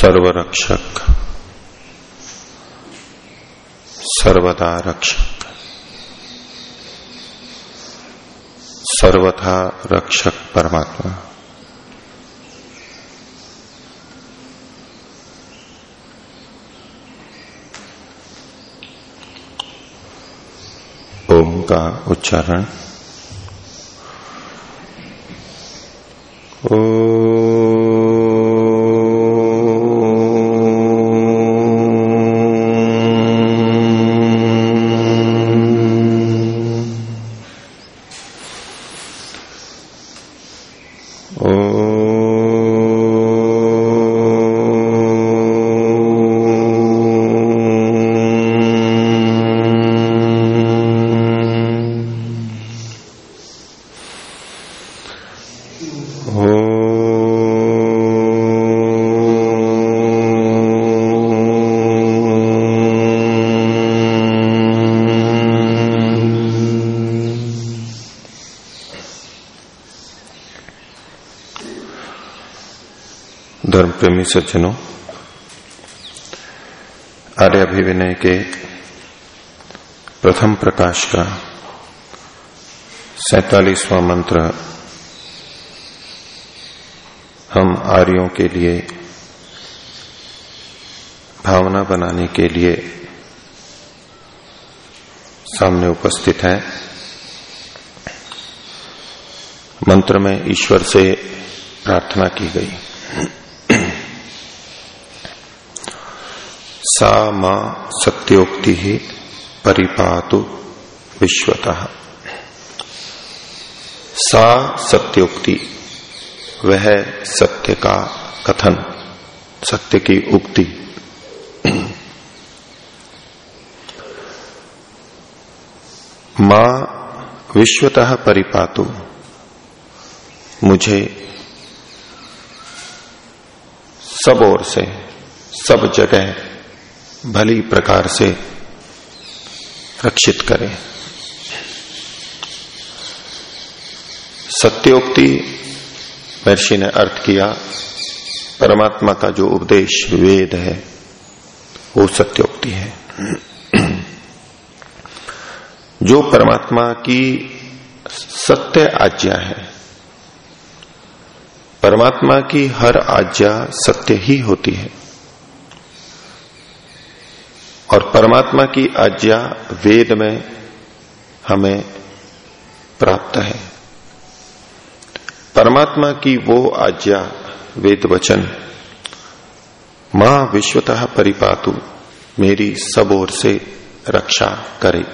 सर्वरक्षक। सर्वदा रक्षक। सर्वथा रक्षक परमात्मा। ओम का उच्चारण। प्रेमी सज्जनों, आर्य अभिविनय के प्रथम प्रकाश का सैतालीसवां मंत्र हम आर्यों के लिए भावना बनाने के लिए सामने उपस्थित है। मंत्र में ईश्वर से प्रार्थना की गई। सा माँ सत्योक्ति ही परिपातु विश्वतः। सा सत्योक्ति, वह सत्य का कथन, सत्य की उक्ति। माँ विश्वतः परिपातु, मुझे सब ओर से, सब जगह भली प्रकार से रक्षित करें। सत्योक्ति महर्षि ने अर्थ किया, परमात्मा का जो उपदेश वेद है, वो सत्योक्ति है। जो परमात्मा की सत्य आज्ञा है, परमात्मा की हर आज्ञा सत्य ही होती है। और परमात्मा की आज्ञा वेद में हमें प्राप्त है। परमात्मा की वो आज्ञा, वेद वचन, माँ विश्वतः परिपातु, मेरी सब ओर से रक्षा करे।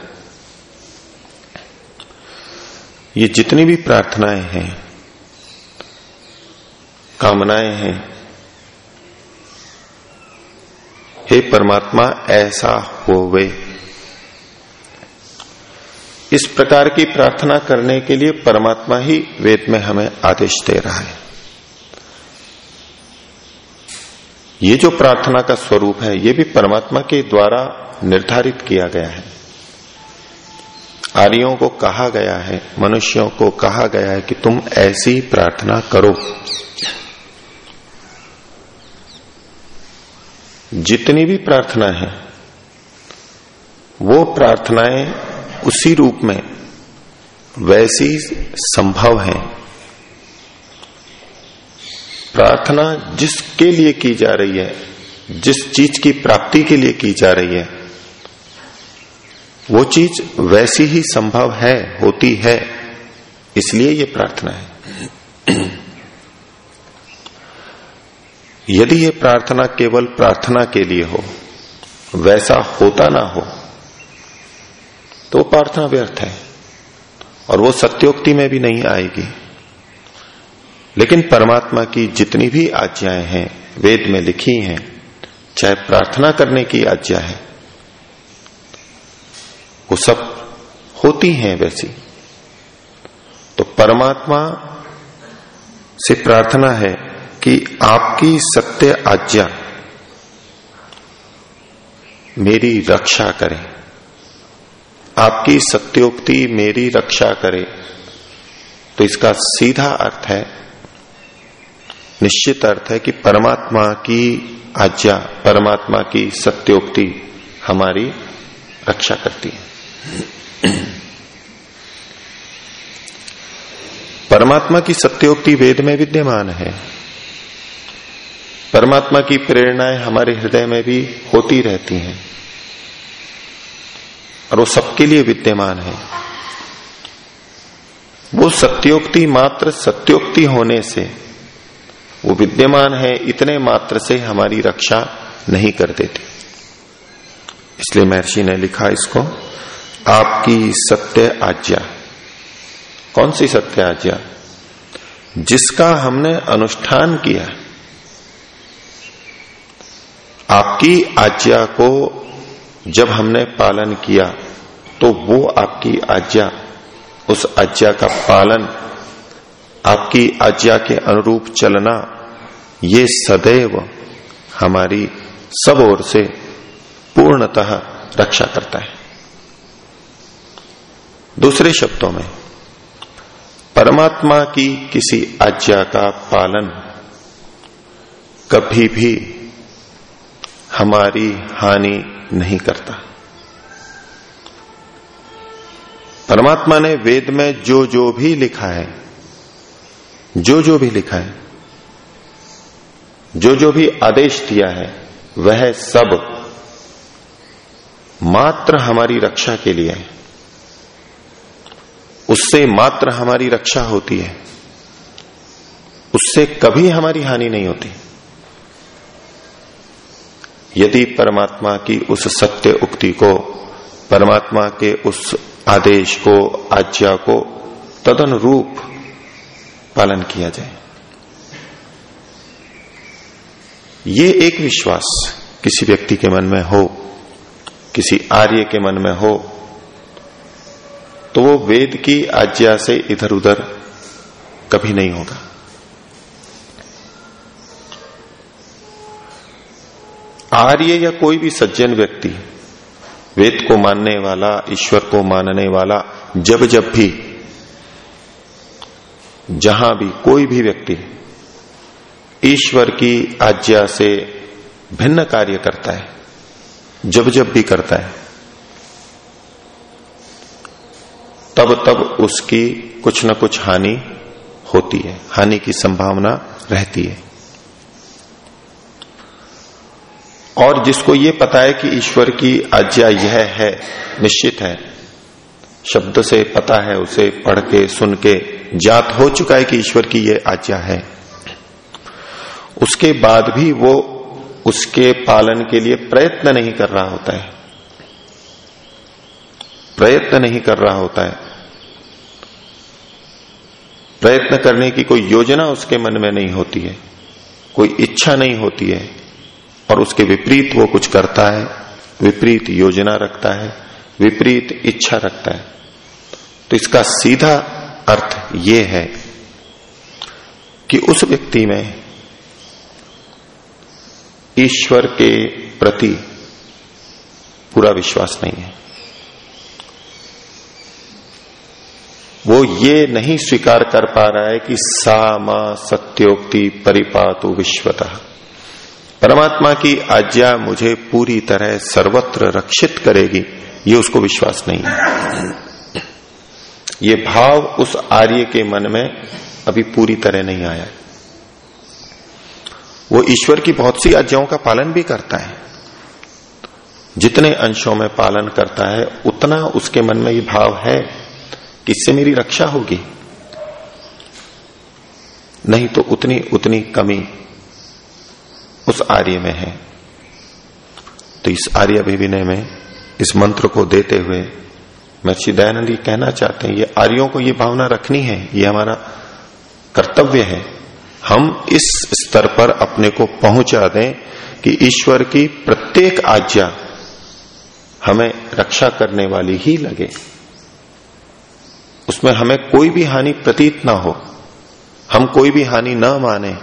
ये जितनी भी प्रार्थनाएँ हैं, कामनाएँ हैं हे परमात्मा, ऐसा होवे। इस प्रकार की प्रार्थना करने के लिए परमात्मा ही वेद में हमें आदेश दे रहा है। ये जो प्रार्थना का स्वरूप है, ये भी परमात्मा के द्वारा निर्धारित किया गया है। आर्यों को कहा गया है, मनुष्यों को कहा गया है कि तुम ऐसी प्रार्थना करो। जितनी भी प्रार्थना है, वो प्रार्थनाएँ उसी रूप में, वैसी संभव है। प्रार्थना जिसके लिए की जा रही है, जिस चीज़ की प्राप्ति के लिए की जा रही है, वो चीज़ वैसी ही संभव है, होती है। इसलिए ये प्रार्थना है। यदि ये प्रार्थना केवल प्रार्थना के लिए हो, वैसा होता ना हो तो प्रार्थना व्यर्थ है और वो सत्योक्ति में भी नहीं आएगी। लेकिन परमात्मा की जितनी भी आज्ञाएँ हैं, वेद में लिखी हैं, चाहे प्रार्थना करने की आज्ञा है, वो सब होती हैं वैसी। तो परमात्मा से प्रार्थना है कि आपकी सत्य आज्ञा मेरी रक्षा करे। आपकी सत्योक्ति मेरी रक्षा करे। तो इसका सीधा अर्थ है, निश्चित अर्थ है कि परमात्मा की आज्ञा, परमात्मा की सत्योक्ति हमारी रक्षा करती है। परमात्मा की सत्योक्ति वेद में विद्यमान है। परमात्मा की प्रेरणाएँ हमारे हृदय में भी होती रहती हैं। और वो सबके लिए विद्यमान है। वो सत्योक्ति मात्र सत्योक्ति होने से वो विद्यमान है, इतने मात्र से हमारी रक्षा नहीं कर देती। इसलिए महर्षि ने लिखा इसको, आपकी सत्य आज्ञा। कौन सी सत्य आज्ञा? जिसका हमने अनुष्ठान किया। आपकी आज्ञा को जब हमने पालन किया तो वो आपकी आज्ञा, उस आज्ञा का पालन, आपकी आज्ञा के अनुरूप चलना, ये सदैव हमारी सब ओर से पूर्णतः रक्षा करता है। दूसरे शब्दों में, परमात्मा की किसी आज्ञा का पालन कभी भी हमारी हानि नहीं करता। परमात्मा ने वेद में जो जो भी लिखा है, जो जो भी लिखा है, जो जो भी आदेश दिया है, वह सब मात्र हमारी रक्षा के लिए है। उससे मात्र हमारी रक्षा होती है। उससे कभी हमारी हानि नहीं होती। यदि परमात्मा की उस सत्य उक्ति को, परमात्मा के उस आदेश को, आज्ञा को तदनुरूप पालन किया जाए। ये एक विश्वास किसी व्यक्ति के मन में हो, किसी आर्य के मन में हो तो वो वेद की आज्ञा से इधर उधर कभी नहीं होगा। आर्य या कोई भी सज्जन व्यक्ति, वेद को मानने वाला, ईश्वर को मानने वाला, जब जब भी, जहाँ भी कोई भी व्यक्ति ईश्वर की आज्ञा से भिन्न कार्य करता है, जब जब भी करता है, तब तब उसकी कुछ न कुछ हानि होती है, हानि की संभावना रहती है। और जिसको ये पता है कि ईश्वर की आज्ञा यह है, निश्चित है। शब्द से पता है, उसे पढ़ के, सुन के जात हो चुका है कि ईश्वर की यह आज्ञा है। उसके बाद भी वो उसके पालन के लिए प्रयत्न नहीं कर रहा होता है। प्रयत्न नहीं कर रहा होता है। प्रयत्न करने की कोई योजना उसके मन में नहीं होती है। कोई इच्छा नहीं होती है। और उसके विपरीत वो कुछ करता है, विपरीत योजना रखता है, विपरीत इच्छा रखता है। तो इसका सीधा अर्थ ये है कि उस व्यक्ति में ईश्वर के प्रति पूरा विश्वास नहीं है। वो ये नहीं स्वीकार कर पा रहा है कि सा मा सत्योक्ति परिपातु विश्वतः। परमात्मा की आज्ञा मुझे पूरी तरह सर्वत्र रक्षित करेगी, ये उसको विश्वास नहीं है। ये भाव उस आर्य के मन में अभी पूरी तरह नहीं आया वो ईश्वर की बहुत सी आज्ञाओं का पालन भी करता है। जितने अंशों में पालन करता है, उतना उसके मन में ये भाव है कि इससे मेरी रक्षा होगी। नहीं तो उतनी उतनी कमी उस आर्य में है। तो इस आर्य अभिविनय में, इस मंत्र को देते हुए महर्षि दयानंद कहना चाहते हैं, ये आर्यों को ये भावना रखनी है, ये हमारा कर्तव्य है। हम इस स्तर पर अपने को पहुँचा दें कि ईश्वर की प्रत्येक आज्ञा हमें रक्षा करने वाली ही लगे। उसमें हमें कोई भी हानि प्रतीत ना हो, हम कोई भी हानि न माने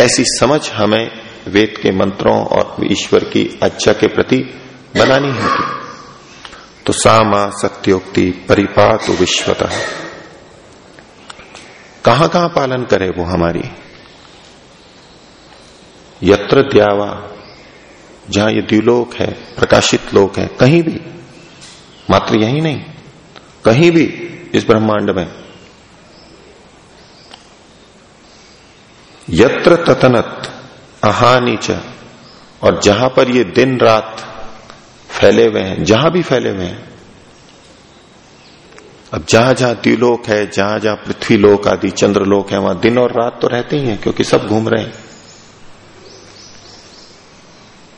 ऐसी समझ हमें वेद के मंत्रों और ईश्वर की आज्ञा के प्रति बनानी होगी तो सामा सत्योक्ति परिपात विश्वतः। कहाँ कहाँ पालन करे वो हमारी? यत्र द्यावा, जहाँ ये द्व्यूलोक है, प्रकाशित लोक है, कहीं भी। मात्र यही नहीं, कहीं भी इस ब्रह्मांड में। यत्र ततनत अहानीच और जहाँ पर ये दिन रात फैले हुए हैं, जहाँ भी फैले हुए हैं। अब जहाँ जहाँ द्व्यूलोक है, जहाँ जहाँ पृथ्वी लोक आदि चंद्रलोक है, वहाँ दिन और रात तो रहते ही हैं, क्योंकि सब घूम रहे हैं।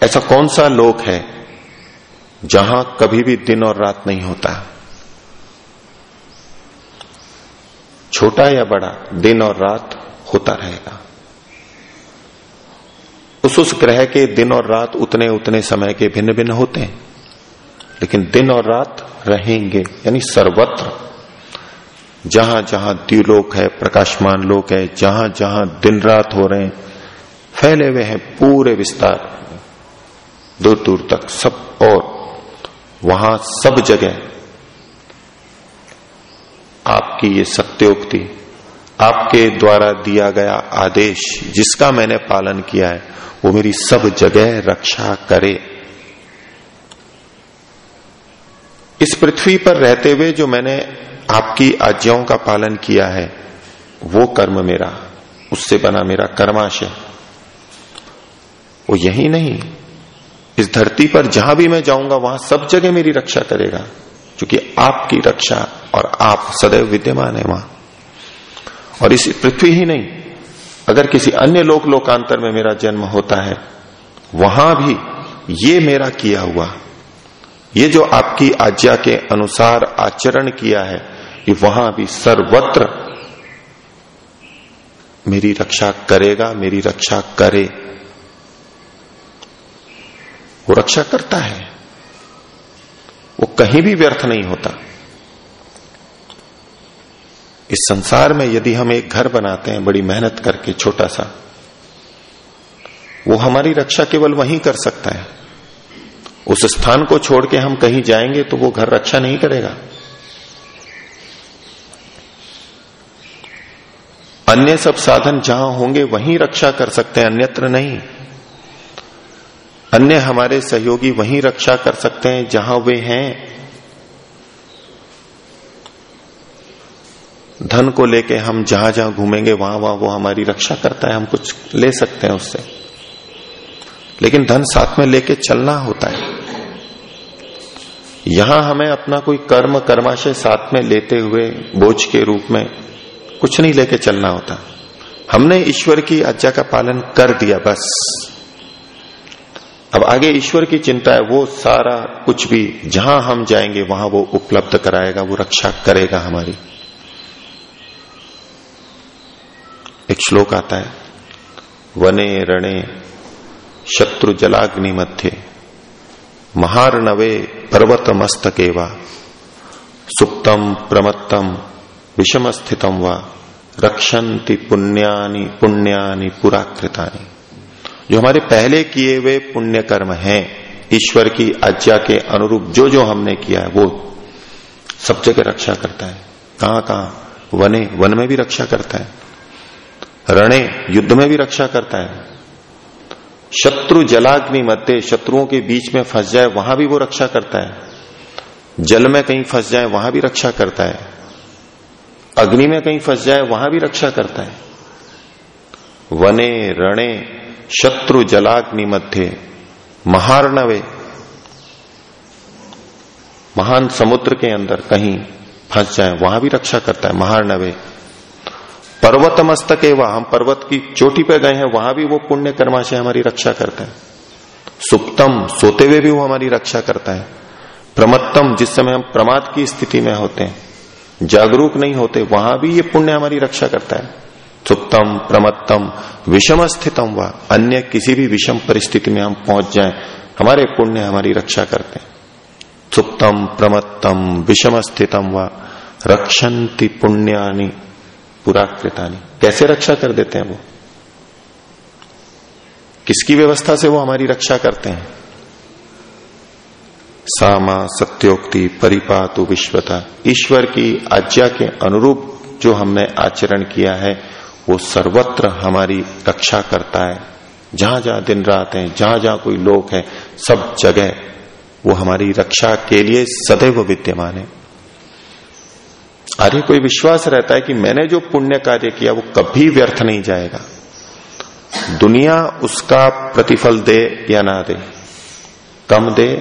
ऐसा कौन सा लोक है जहाँ कभी भी दिन और रात नहीं होता? छोटा या बड़ा, दिन और रात होता रहेगा। उस उस ग्रह के दिन और रात उतने उतने समय के भिन्न भिन्न होते हैं। लेकिन दिन और रात रहेंगे, यानी सर्वत्र। जहाँ जहाँ द्व्यूलोक है, प्रकाशमान लोक है जहाँ जहाँ दिन रात हो रहे हैं, फैले हुए हैं पूरे विस्तार। दूर दूर तक सब और, वहाँ सब जगह। आपकी ये सत्योक्ति, आपके द्वारा दिया गया आदेश, जिसका मैंने पालन किया है वो मेरी सब जगह रक्षा करे। इस पृथ्वी पर रहते हुए जो मैंने आपकी आज्ञाओं का पालन किया है, वो कर्म मेरा, उससे बना मेरा कर्माशय। वो यही नहीं, इस धरती पर जहाँ भी मैं जाऊँगा, वहाँ सब जगह मेरी रक्षा करेगा, क्योंकि आपकी रक्षा और आप सदैव विद्यमान है वहाँ। और इस पृथ्वी ही नहीं अगर किसी अन्य लोक लोकांतर में मेरा जन्म होता है, वहाँ भी ये मेरा किया हुआ, ये जो आपकी आज्ञा के अनुसार आचरण किया है कि वहाँ भी सर्वत्र मेरी रक्षा करेगा, मेरी रक्षा करे। वो रक्षा करता है। वो कहीं भी व्यर्थ नहीं होता। इस संसार में यदि हम एक घर बनाते हैं, बड़ी मेहनत करके छोटा सा वो हमारी रक्षा केवल वहीं कर सकता है। उस स्थान को छोड़ के हम कहीं जाएँगे तो वो घर रक्षा नहीं करेगा। अन्य सब साधन जहाँ होंगे, वहीं रक्षा कर सकते हैं, अन्यत्र नहीं। अन्य हमारे सहयोगी वहीं रक्षा कर सकते हैं, जहाँ वे हैं धन को लेके हम जहाँ जहाँ घूमेंगे, वहाँ वहाँ वो हमारी रक्षा करता है, हम कुछ ले सकते हैं उससे। लेकिन धन साथ में लेके चलना होता है। यहाँ हमें अपना कोई कर्म, कर्माशय साथ में लेते हुए, बोझ के रूप में कुछ नहीं लेके चलना होता। हमने ईश्वर की आज्ञा का पालन कर दिया, बस। अब आगे ईश्वर की चिंता है, वो सारा कुछ भी, जहाँ हम जाएँगे, वहाँ वो उपलब्ध कराएगा, वो रक्षा करेगा हमारी। एक श्लोक आता है, वने रणे शत्रु जलाग्नि मध्य, महारणवे पर्वत मस्तकेवा सुप्तम प्रमत्तम विषम स्थितम व रक्षंति पुण्यानि पुण्यानि पुराकृतानि। जो हमारे पहले किए हुए पुण्य कर्म हैं, ईश्वर की आज्ञा के अनुरूप जो जो हमने किया है, वो सब जगह रक्षा करता है। कहाँ कहाँ वने, वन में भी रक्षा करता है। रणे, युद्ध में भी रक्षा करता है। शत्रु जलाग्नि मध्य शत्रुओं के बीच में फंस जाए, वहाँ भी वो रक्षा करता है। जल में कहीं फंस जाए, वहाँ भी रक्षा करता है। अग्नि में कहीं फंस जाए, वहाँ भी रक्षा करता है। वने, रणे, शत्रु जलाग्नि मध्य, महारणवे, महान समुद्र के अंदर कहीं फंस जाए, वहाँ भी रक्षा करता है, महारणवे। पर्वत मस्तक वह, हम पर्वत की चोटी पे गए हैं, वहाँ भी वो पुण्य कर्मा से हमारी रक्षा करते हैं। सुप्तम, सोते हुए भी वो हमारी रक्षा करता है। प्रमत्तम, जिस समय हम प्रमाद की स्थिति में होते हैं, जागरूक नहीं होते, वहाँ भी ये पुण्य हमारी रक्षा करता है। सुप्तम, प्रमत्तम विषम स्थितम व, अन्य किसी भी विषम परिस्थिति में हम पहुँच जाएँ, हमारे पुण्य हमारी रक्षा करते हैं। सुप्तम, प्रमत्तम विषम स्थितम व रक्षंति पुण्यानि। पुराकृतानी कैसे रक्षा कर देते हैं वो? किसकी व्यवस्था से वो हमारी रक्षा करते हैं? सामा, सत्योक्ति, परिपातु, विश्वता, ईश्वर की आज्ञा के अनुरूप जो हमने आचरण किया है, वो सर्वत्र हमारी रक्षा करता है। जहाँ जहाँ दिन रात है, जहाँ जहाँ कोई लोग है, सब जगह वो हमारी रक्षा के लिए सदैव विद्यमान है। आर्य कोई विश्वास रहता है कि मैंने जो पुण्य कार्य किया, वो कभी व्यर्थ नहीं जाएगा। दुनिया उसका प्रतिफल दे या ना दे, कम दे,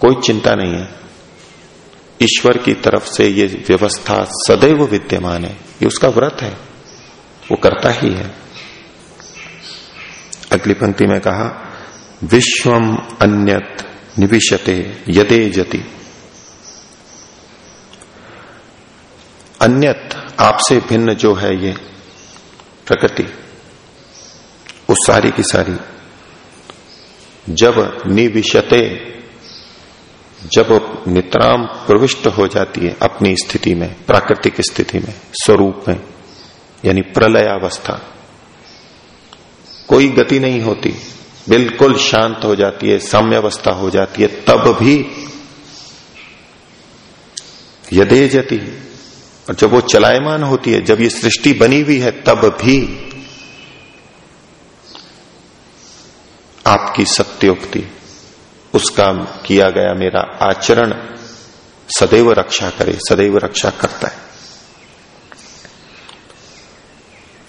कोई चिंता नहीं है। ईश्वर की तरफ़ से ये व्यवस्था सदैव विद्यमान है। ये उसका व्रत है। वो करता ही है। अगली पंक्ति में कहा, विश्वम अन्यत निविशते, यदे जति। अन्यत आपसे भिन्न जो है ये प्रकृति, उस सारी की सारी। जब निविशते, जब नित्राम प्रविष्ट हो जाती है अपनी स्थिति में, प्राकृतिक स्थिति में, स्वरूप में, यानी प्रलयावस्था। कोई गति नहीं होती, बिल्कुल शांत हो जाती है, साम्यावस्था हो जाती है, तब भी यदे जति और जब वो चलायमान होती है, जब ये सृष्टि बनी हुई है, तब भी आपकी सत्योक्ति, उसका किया गया मेरा आचरण सदैव रक्षा करे, सदैव रक्षा करता है।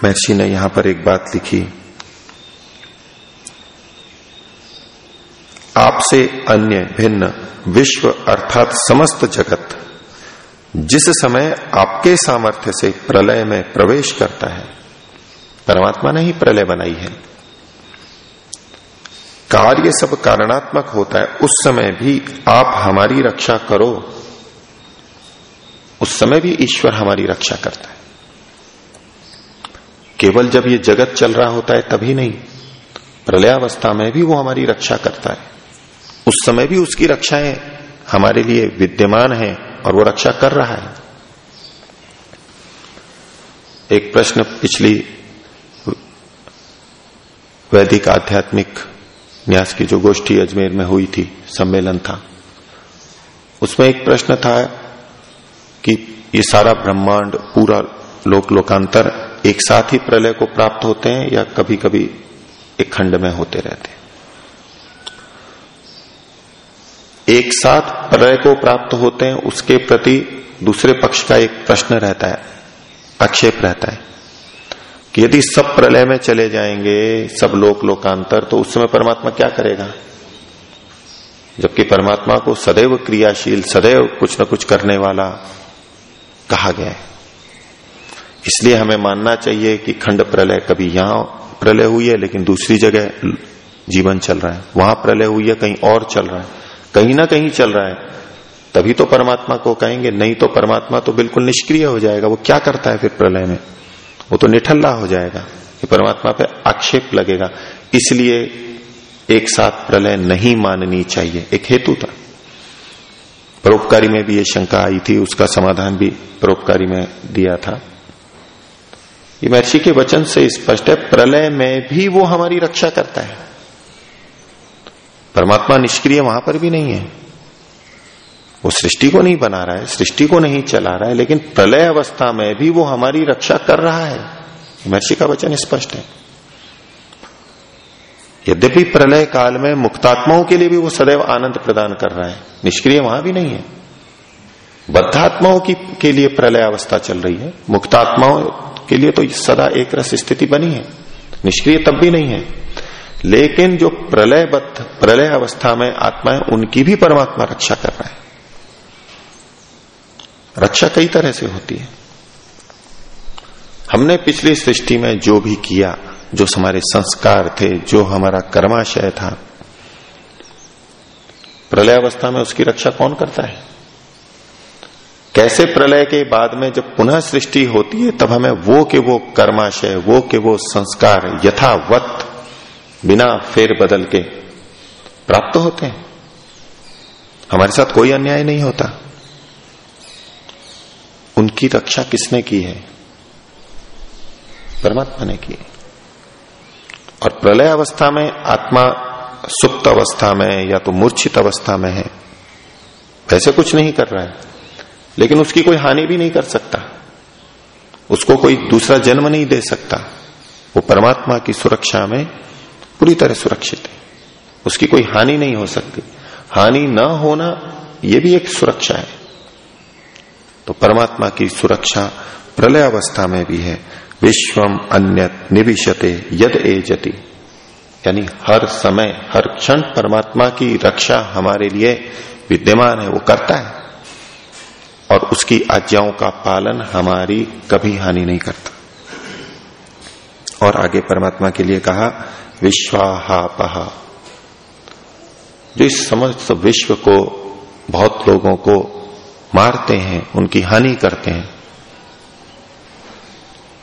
महर्षि ने यहाँ पर एक बात लिखी। आपसे अन्य भिन्न विश्व अर्थात समस्त जगत जिस समय आपके सामर्थ्य से प्रलय में प्रवेश करता है, परमात्मा ने ही प्रलय बनाई है। कार्य सब कारणात्मक होता है, उस समय भी आप हमारी रक्षा करो। उस समय भी ईश्वर हमारी रक्षा करता है। केवल जब ये जगत चल रहा होता है, तभी नहीं, प्रलयावस्था में भी वो हमारी रक्षा करता है। उस समय भी उसकी रक्षाएँ हमारे लिए विद्यमान है और वो रक्षा कर रहा है। एक प्रश्न पिछली वैदिक आध्यात्मिक न्यास की जो गोष्ठी अजमेर में हुई थी, सम्मेलन था, उसमें एक प्रश्न था कि ये सारा ब्रह्मांड, पूरा लोक लोकांतर एक साथ ही प्रलय को प्राप्त होते हैं या कभी कभी एक खंड में होते रहते हैं? एक साथ प्रलय को प्राप्त होते हैं, उसके प्रति दूसरे पक्ष का एक प्रश्न रहता है आक्षेप रहता है कि यदि सब प्रलय में चले जाएँगे, सब लोक लोकांतर तो उस समय परमात्मा क्या करेगा? जबकि परमात्मा को सदैव क्रियाशील, सदैव कुछ न कुछ करने वाला कहा गया है। इसलिए हमें मानना चाहिए कि खंड प्रलय कभी यहाँ प्रलय हुई है, लेकिन दूसरी जगह जीवन चल रहा है। वहाँ प्रलय हुई है, कहीं और चल रहा है। कहीं ना कहीं चल रहा है। तभी तो परमात्मा को कहेंगे, नहीं तो परमात्मा तो बिल्कुल निष्क्रिय हो जाएगा। वो क्या करता है फिर प्रलय में? वो तो निठल्ला हो जाएगा कि परमात्मा पे आक्षेप लगेगा। इसलिए एक साथ प्रलय नहीं माननी चाहिए। एक हेतु था। परोपकारी में भी ये शंका आई थी, उसका समाधान भी परोपकारी में दिया था। ये महर्षि के वचन से स्पष्ट है, प्रलय में भी वो हमारी रक्षा करता है। परमात्मा निष्क्रिय वहाँ पर भी नहीं है। वो सृष्टि को नहीं बना रहा है, सृष्टि को नहीं चला रहा है, लेकिन प्रलय अवस्था में भी वो हमारी रक्षा कर रहा है। महर्षि का वचन स्पष्ट है। यद्यपि प्रलय काल में मुक्तात्माओं के लिए भी वो सदैव आनंद प्रदान कर रहा है, निष्क्रिय वहाँ भी नहीं है। बद्धात्माओं की, के लिए प्रलय अवस्था चल रही है, मुक्तात्माओं के लिए तो सदा एक रस स्थिति बनी है, निष्क्रिय तब भी नहीं है। लेकिन जो प्रलयबद्ध, प्रलय अवस्था में आत्माएँ उनकी भी परमात्मा रक्षा कर रहा है। रक्षा कई तरह से होती है। हमने पिछली सृष्टि में जो भी किया, जो हमारे संस्कार थे, जो हमारा कर्माशय था, प्रलय अवस्था में उसकी रक्षा कौन करता है? कैसे प्रलय के बाद में जब पुनः सृष्टि होती है, तब हमें वो के वो कर्माशय, वो के वो संस्कार यथावत बिना फेर बदल के प्राप्त होते हैं। हमारे साथ कोई अन्याय नहीं होता। उनकी रक्षा किसने की है? परमात्मा ने की और प्रलय अवस्था में, आत्मा सुप्त अवस्था में या तो मूर्छित अवस्था में है। वैसे कुछ नहीं कर रहा है, लेकिन उसकी कोई हानि भी नहीं कर सकता। उसको कोई दूसरा जन्म नहीं दे सकता। वो परमात्मा की सुरक्षा में पूरी तरह सुरक्षित है। उसकी कोई हानि नहीं हो सकती। हानि न होना यह भी एक सुरक्षा है। तो परमात्मा की सुरक्षा प्रलय अवस्था में भी है। विश्वम अन्य निविशते यद ए जति यानी हर समय, हर क्षण परमात्मा की रक्षा हमारे लिए विद्यमान है, वो करता है। और उसकी आज्ञाओं का पालन हमारी कभी हानि नहीं करता। और आगे परमात्मा के लिए कहा विश्वाहापहा जो इस समस्त विश्व को, बहुत लोगों को मारते हैं, उनकी हानि करते हैं,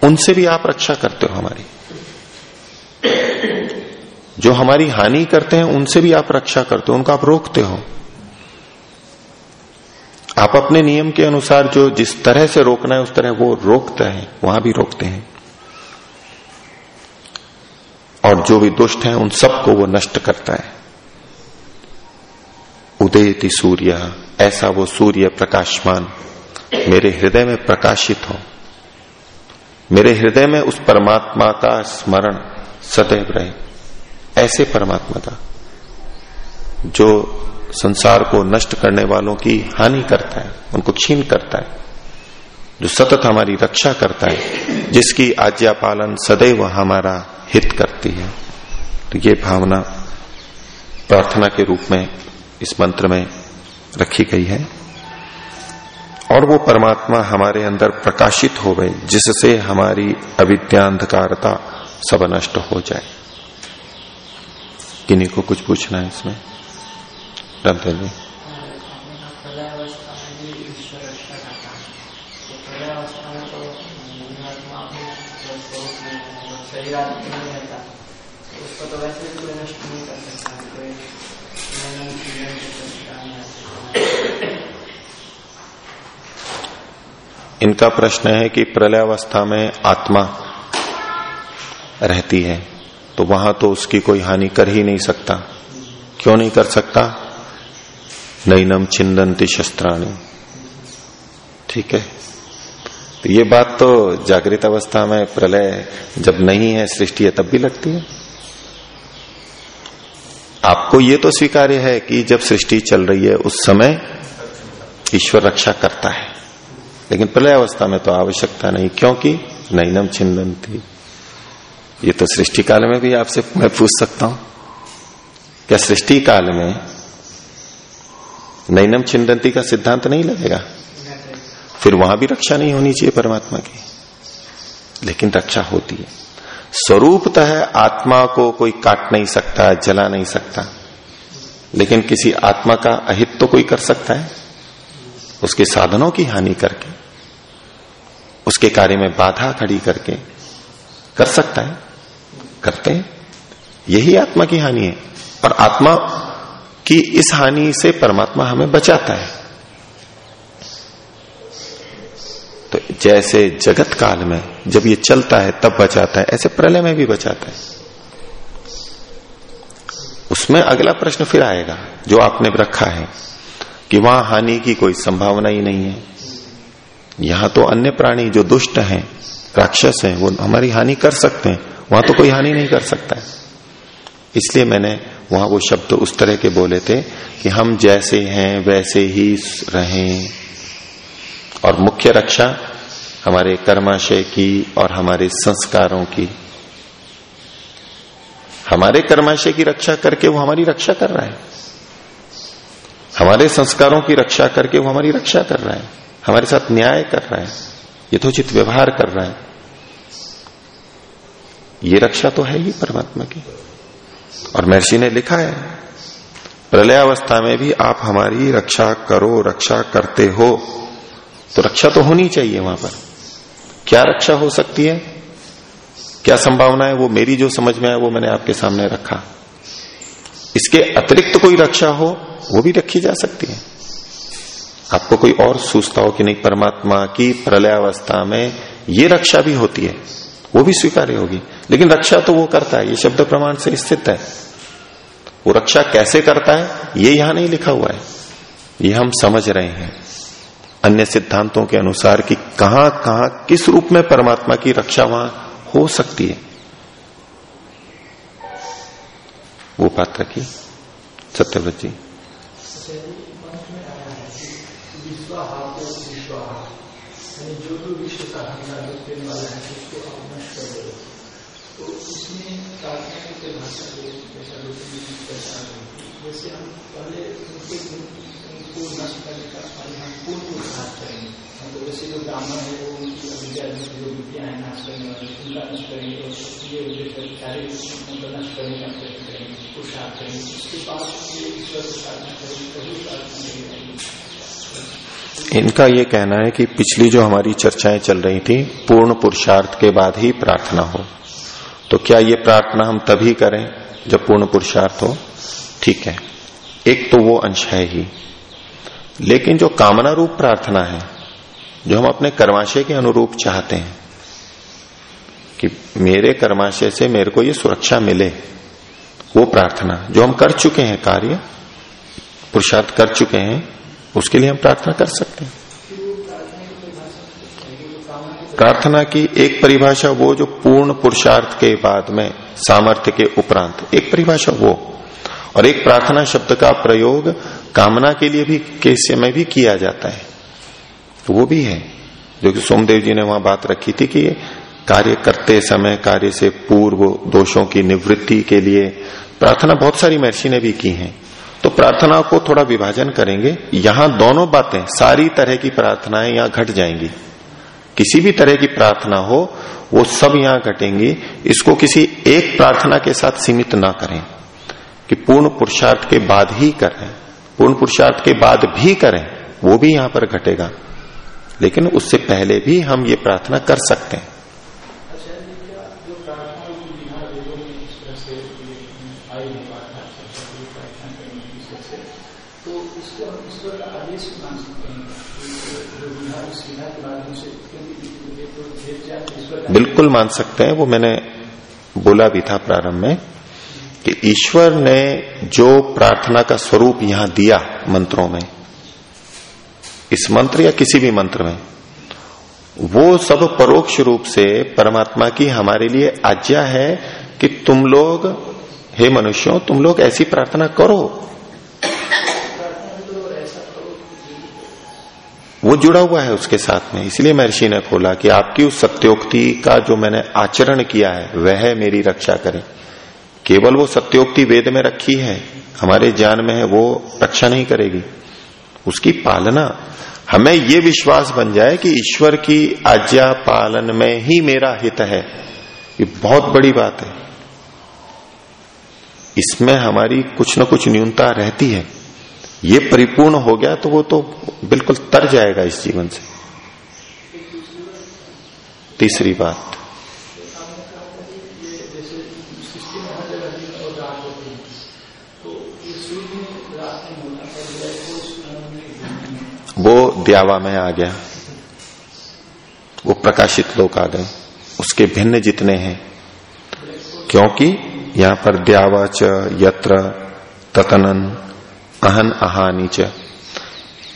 उनसे भी आप रक्षा करते हो हमारी। जो हमारी हानि करते हैं, उनसे भी आप रक्षा करते हो, उनको आप रोकते हो। आप अपने नियम के अनुसार जो जिस तरह से रोकना है, उस तरह वो रोकते हैं, वहाँ भी रोकते हैं। और जो भी दुष्ट हैं, उन सबको वो नष्ट करता है। उदयति सूर्य, ऐसा वो सूर्य प्रकाशमान, मेरे हृदय में प्रकाशित हो। मेरे हृदय में उस परमात्मा का स्मरण सदैव रहे। ऐसे परमात्मा का जो संसार को नष्ट करने वालों की हानि करता है, उनको क्षीण करता है, जो सतत हमारी रक्षा करता है, जिसकी आज्ञा पालन सदैव हमारा हित करती है। तो ये भावना प्रार्थना के रूप में इस मंत्र में रखी गई है। और वो परमात्मा हमारे अंदर प्रकाशित हो गए जिससे हमारी अविद्यांधकारता सब नष्ट हो जाए। किन्हीं को कुछ पूछना है इसमें? रामदेव जी। इनका प्रश्न है कि प्रलयावस्था में आत्मा रहती है तो वहाँ तो उसकी कोई हानि कर ही नहीं सकता। क्यों नहीं कर सकता? नैनम छिंदंती शस्त्राणी। ठीक है? तो ये बात तो जागृत अवस्था में प्रलय जब नहीं है, सृष्टि है, तब भी लगती है। आपको ये तो स्वीकार्य है कि जब सृष्टि चल रही है, उस समय ईश्वर रक्षा करता है। लेकिन प्रलय अवस्था में तो आवश्यकता नहीं, क्योंकि नैनम छिंदंती ये तो सृष्टि काल में भी आपसे मैं पूछ सकता हूँ। क्या सृष्टि काल में नैनम छिंदंती का सिद्धांत नहीं लगेगा? फिर वहाँ भी रक्षा नहीं होनी चाहिए परमात्मा की। लेकिन रक्षा होती है। स्वरूपतः आत्मा को कोई काट नहीं सकता, जला नहीं सकता। लेकिन किसी आत्मा का अहित तो कोई कर सकता है। उसके साधनों की हानि करके, उसके कार्य में बाधा खड़ी करके कर सकता है। करते हैं। यही आत्मा की हानि है। और आत्मा की इस हानि से परमात्मा हमें बचाता है। जैसे जगत काल में जब ये चलता है, तब बचाता है, ऐसे प्रलय में भी बचाता है। उसमें अगला प्रश्न फिर आएगा, जो आपने रखा है, कि वहाँ हानि की कोई संभावना ही नहीं है। यहाँ तो अन्य प्राणी जो दुष्ट हैं, राक्षस हैं, वो हमारी हानि कर सकते हैं, वहाँ तो कोई हानि नहीं कर सकता है। इसलिए मैंने वहाँ वो शब्द उस तरह के बोले थे कि हम जैसे हैं, वैसे ही रहें। और मुख्य रक्षा हमारे कर्माशय की और हमारे संस्कारों की। हमारे कर्माशय की रक्षा करके वो हमारी रक्षा कर रहा है। हमारे संस्कारों की रक्षा करके वो हमारी रक्षा कर रहा है। हमारे साथ न्याय कर रहा है। यथोचित व्यवहार कर रहा है। ये रक्षा तो है ही परमात्मा की। और महर्षि ने लिखा है, प्रलयावस्था में भी आप हमारी रक्षा करो, रक्षा करते हो। तो रक्षा तो होनी चाहिए वहाँ पर। क्या रक्षा हो सकती है? क्या संभावना है? वो मेरी जो समझ में है वो मैंने आपके सामने रखा। इसके अतिरिक्त कोई रक्षा हो, वो भी रखी जा सकती है। आपको कोई और सूचता हो कि नहीं, परमात्मा की प्रलयावस्था में ये रक्षा भी होती है, वो भी स्वीकार्य होगी। लेकिन रक्षा तो वो करता है, ये शब्द प्रमाण से स्थित है। वो रक्षा कैसे करता है, ये यहाँ नहीं लिखा हुआ है। ये हम समझ रहे हैं। अन्य सिद्धांतों के अनुसार कि कहाँ कहाँ, किस रूप में परमात्मा की रक्षा वहाँ हो सकती है। वो बात रखी। सत्यव्रत जी। जो तो उनको नष्ट करने का हम पूर्ण पुरुषार्थ करेंगे मतलब जैसे जो ब्राह्मण है वो उनकी अभिज्ञा जो विद्या है नाश करने वाली उनका नष्ट करेंगे और ये शारीरिक उनका नष्ट करने का प्रयत्न करेंगे पुरुषार्थ करेंगे उसके बाद ये ईश्वर को प्रार्थना करेंगे कभी प्रार्थना नहीं रहेगी इनका ये कहना है कि पिछली जो हमारी चर्चाएँ चल रही थी, पूर्ण पुरुषार्थ के बाद ही प्रार्थना हो। तो क्या ये प्रार्थना हम तभी करें जब पूर्ण पुरुषार्थ हो? ठीक है। एक तो वो अंश है ही। लेकिन जो कामना रूप प्रार्थना है, जो हम अपने कर्माशय के अनुरूप चाहते हैं, कि मेरे कर्माशय से मेरे को ये सुरक्षा मिले, वो प्रार्थना, जो हम कर चुके हैं कार्य, पुरुषार्थ कर चुके हैं, उसके लिए हम प्रार्थना कर सकते हैं। प्रार्थना की एक परिभाषा वो, जो पूर्ण पुरुषार्थ के बाद में, सामर्थ्य के उपरांत, एक परिभाषा वो और एक प्रार्थना शब्द का प्रयोग कामना के लिए भी केस में भी किया जाता है। तो वो भी है। जो कि सोमदेव जी ने वहाँ बात रखी थी कि कार्य करते समय, कार्य से पूर्व दोषों की निवृत्ति के लिए प्रार्थना बहुत सारी महर्षि ने भी की है। तो प्रार्थना को थोड़ा विभाजन करेंगे। यहाँ दोनों बातें, सारी तरह की प्रार्थनाएँ यहाँ घट जाएँगी। किसी भी तरह की प्रार्थना हो, वो सब यहाँ घटेंगी। इसको किसी एक प्रार्थना के साथ सीमित ना करें। कि पूर्ण पुरुषार्थ के बाद ही करें पूर्ण पुरुषार्थ के बाद भी करें वो भी यहाँ पर घटेगा। लेकिन उससे पहले भी हम ये प्रार्थना कर सकते हैं। बिल्कुल मान सकते हैं वो मैंने बोला भी था प्रारंभ में। कि ईश्वर ने जो प्रार्थना का स्वरूप यहाँ दिया मंत्रों में, इस मंत्र या किसी भी मंत्र में, वो सब परोक्ष रूप से परमात्मा की हमारे लिए आज्ञा है कि तुम लोग, हे मनुष्यों, तुम लोग ऐसी प्रार्थना करो। वो जुड़ा हुआ है उसके साथ में। इसलिए महर्षि ने खोला कि आपकी उस सत्योक्ति का जो मैंने आचरण किया है, वह मेरी रक्षा करे। केवल वो सत्योक्ति वेद में रखी है, हमारे ज्ञान में है, वो रक्षा नहीं करेगी। उसकी पालना, हमें ये विश्वास बन जाए कि ईश्वर की आज्ञा पालन में ही मेरा हित है। ये बहुत बड़ी बात है। इसमें हमारी कुछ न कुछ न्यूनता रहती है। ये परिपूर्ण हो गया तो वो तो बिल्कुल तर जाएगा इस जीवन से। तीसरी बात वो द्यावा में आ गया। वो प्रकाशित लोग आ गए। उसके भिन्न जितने हैं, क्योंकि यहाँ पर द्यावाच यत्र, ततनन, अहन, अहानी च।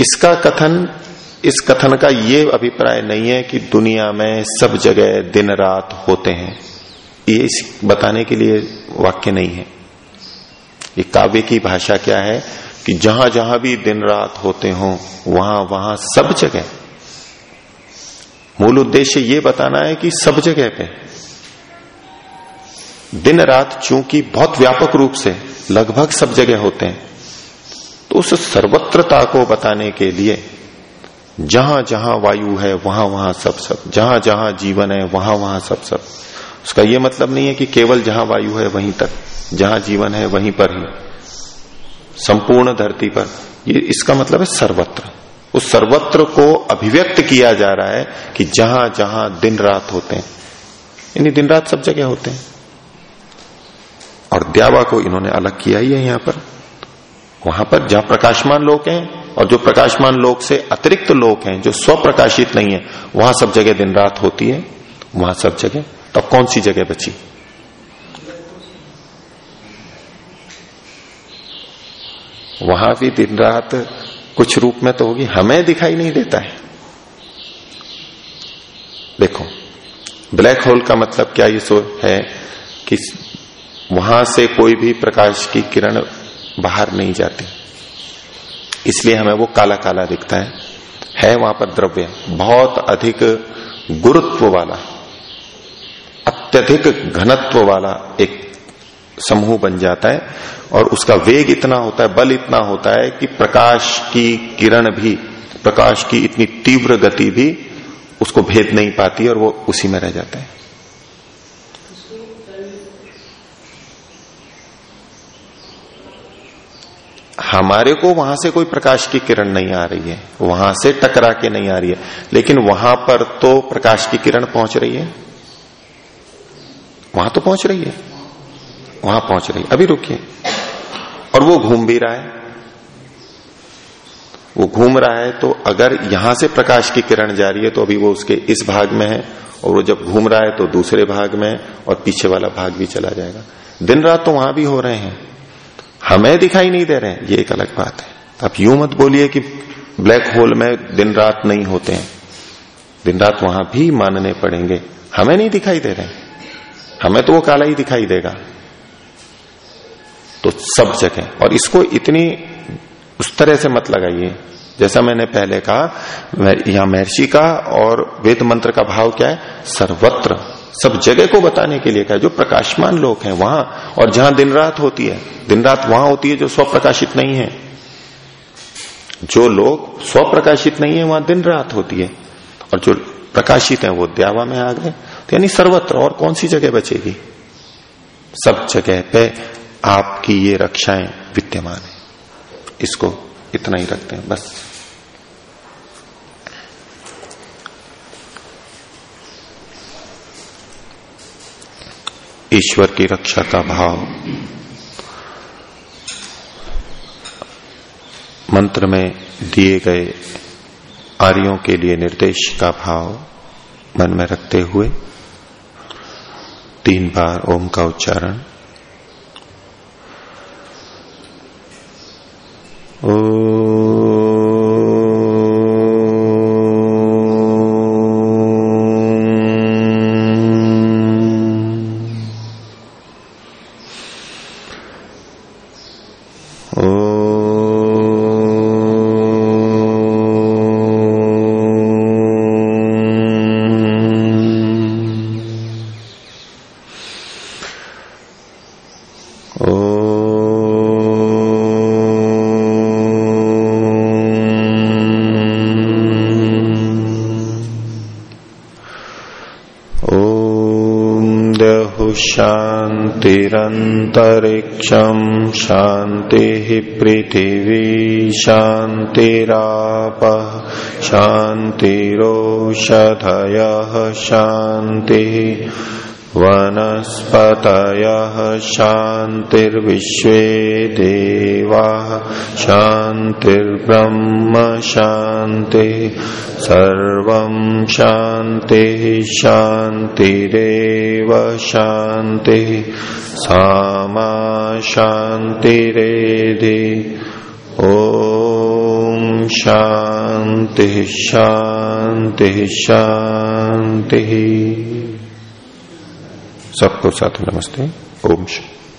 इसका कथन, इस कथन का ये अभिप्राय नहीं है कि दुनिया में सब जगह दिन रात होते हैं। ये इस बताने के लिए वाक्य नहीं है। ये काव्य की भाषा क्या है? कि जहाँ जहाँ भी दिन रात होते हो, वहाँ वहाँ सब जगह। मूल उद्देश्य ये बताना है कि सब जगह पे। दिन रात चूँकि बहुत व्यापक रूप से लगभग सब जगह होते हैं तो उस सर्वत्रता को बताने के लिए जहाँ जहाँ वायु है, वहाँ वहाँ सब सब। जहाँ जहाँ जीवन है, वहाँ वहाँ सब सब। उसका यह मतलब नहीं है कि केवल जहाँ वायु है, वहीं तक। जहाँ जीवन है, वहीं पर ही। संपूर्ण धरती पर। ये इसका मतलब है सर्वत्र। उस सर्वत्र को अभिव्यक्त किया जा रहा है कि जहाँ जहाँ दिन रात होते हैं। यानी दिन रात सब जगह होते हैं। और द्यावा को इन्होंने अलग किया ही है यहाँ पर। वहाँ पर जहाँ प्रकाशमान लोग हैं और जो प्रकाशमान लोग से अतिरिक्त लोग हैं, जो स्वप्रकाशित नहीं है, वहाँ सब जगह दिन रात होती है। वहाँ सब जगह। तब कौन सी जगह बची? वहाँ भी दिन रात कुछ रूप में तो होगी, हमें दिखाई नहीं देता है। देखो, ब्लैक होल का मतलब क्या ये सो है कि वहाँ से कोई भी प्रकाश की किरण बाहर नहीं जाती। इसलिए हमें वो काला काला दिखता है। है वहाँ पर द्रव्य, बहुत अधिक गुरुत्व वाला, अत्यधिक घनत्व वाला एक समूह बन जाता है। और उसका वेग इतना होता है, बल इतना होता है कि प्रकाश की किरण भी, प्रकाश की इतनी तीव्र गति भी उसको भेद नहीं पाती और वो उसी में रह जाता है। हमारे को वहाँ से कोई प्रकाश की किरण नहीं आ रही है, वहाँ से टकरा के नहीं आ रही है, लेकिन वहाँ पर तो प्रकाश की किरण पहुँच रही है। वहाँ तो पहुँच रही है, वहाँ पहुँच रही है। अभी रुकिए। और वो घूम भी रहा है। वो घूम रहा है तो अगर यहाँ से प्रकाश की किरण जा रही है तो अभी वो उसके इस भाग में है और वो जब घूम रहा है तो दूसरे भाग में और पीछे वाला भाग भी चला जाएगा। दिन रात तो वहाँ भी हो रहे हैं। हमें दिखाई नहीं दे रहे हैं। ये एक अलग बात है। आप यूँ मत बोलिए कि ब्लैक होल में दिन रात नहीं होते हैं। दिन रात वहाँ भी मानने पड़ेंगे। हमें नहीं दिखाई दे रहे हमें तो वो काला ही दिखाई देगा। तो सब जगह। और इसको इतनी उस तरह से मत लगाइए। जैसा मैंने पहले कहा यहाँ महर्षि का और वेद मंत्र का भाव क्या है? सर्वत्र। सब जगह को बताने के लिए कहा जो प्रकाशमान लोग हैं वहाँ, और जहाँ दिन रात होती है, दिन रात वहाँ होती है जो स्वप्रकाशित नहीं है। जो लोग स्वप्रकाशित नहीं है, वहाँ दिन रात होती है। और जो प्रकाशित है वो द्यावा में आ गए। तो यानी सर्वत्र, और कौन सी जगह बचेगी? सब जगह पे आपकी ये रक्षाएँ विद्यमान है। इसको इतना ही रखते हैं, बस। ईश्वर की रक्षा का भाव। मंत्र में दिए गए आर्यों के लिए निर्देश का भाव मन में रखते हुए तीन बार ओम का उच्चारण ओ शांतिरंतरिक्षम शांति पृथिवी शांतिराप शांतिरोषधय शांति वनस्पतयः शान्तिर्विश्वे देवाः शान्तिर्ब्रह्म शांति सर्वं शान्तिः शान्तिरेव शान्तिः सामा शान्तिरेधि। ॐ शान्तिः शान्तिः शान्तिः। सबको साथ नमस्ते। ओम शांति